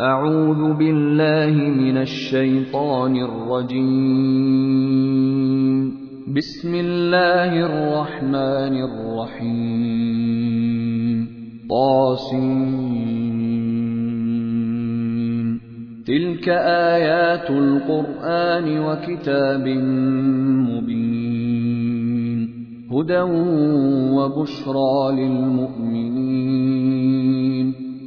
أعوذ بالله من الشيطان الرجيم. بسم الله الرحمن الرحيم. طاسين تلك آيات القرآن وكتاب مبين. هدى وبشرى للمؤمنين.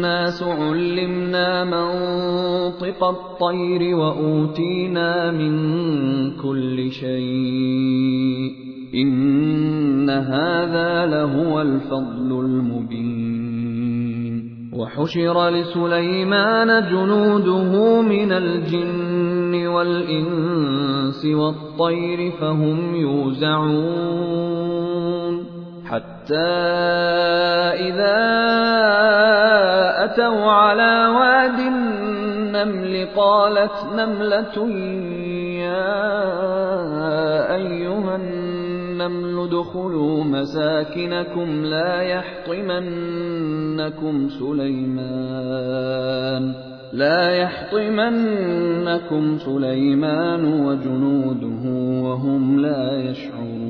الناس علمنا منطق الطير وأوتينا من كل شيء. إن هذا لهو الفضل المبين. وحشر لسليمان جنوده من الجن والإنس والطير فهم يوزعون. إذا أتوا على واد النمل قالت نملة يا أيها النمل ادخلوا مساكنكم لا يحطمنكم سليمان لا يحطمنكم سليمان وجنوده وهم لا يشعرون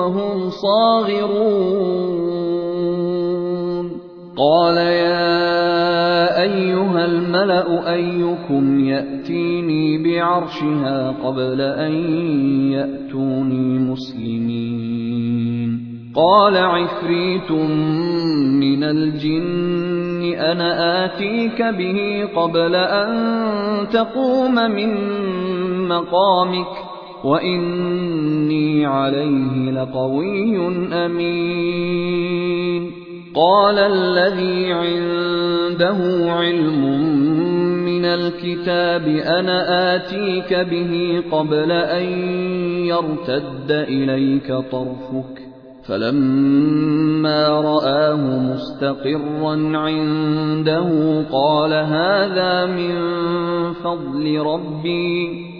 وهم صاغرون. قال يا أيها الملأ أيكم يأتيني بعرشها قبل أن يأتوني مسلمين. قال عفريت من الجن أنا آتيك به قبل أن تقوم من مقامك. وإني عليه لقوي أمين قال الذي عنده علم من الكتاب أنا آتيك به قبل أن يرتد إليك طرفك فلما رآه مستقرا عنده قال هذا من فضل ربي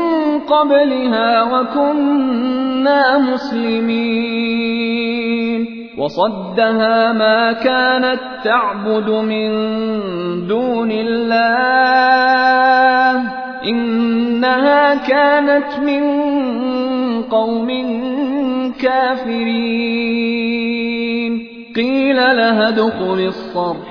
قبلها وكنا مسلمين. وصدها ما كانت تعبد من دون الله. إنها كانت من قوم كافرين. قيل لها ادخل الصرح.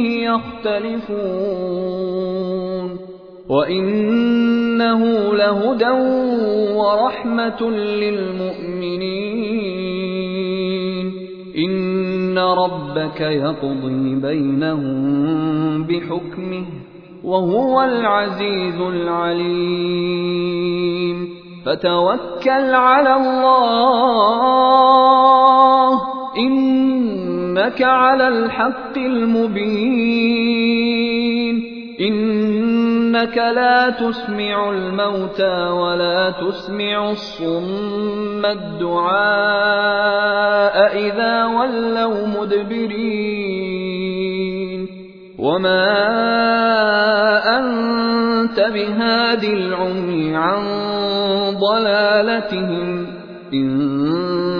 فيه يختلفون. وإنه لهدى ورحمة للمؤمنين. إن ربك يقضي بينهم بحكمه وهو العزيز العليم. فتوكل على الله. إنك على الحق المبين إنك لا تسمع الموتى ولا تسمع الصم الدعاء إذا ولوا مدبرين وما أنت بهاد العمي عن ضلالتهم إن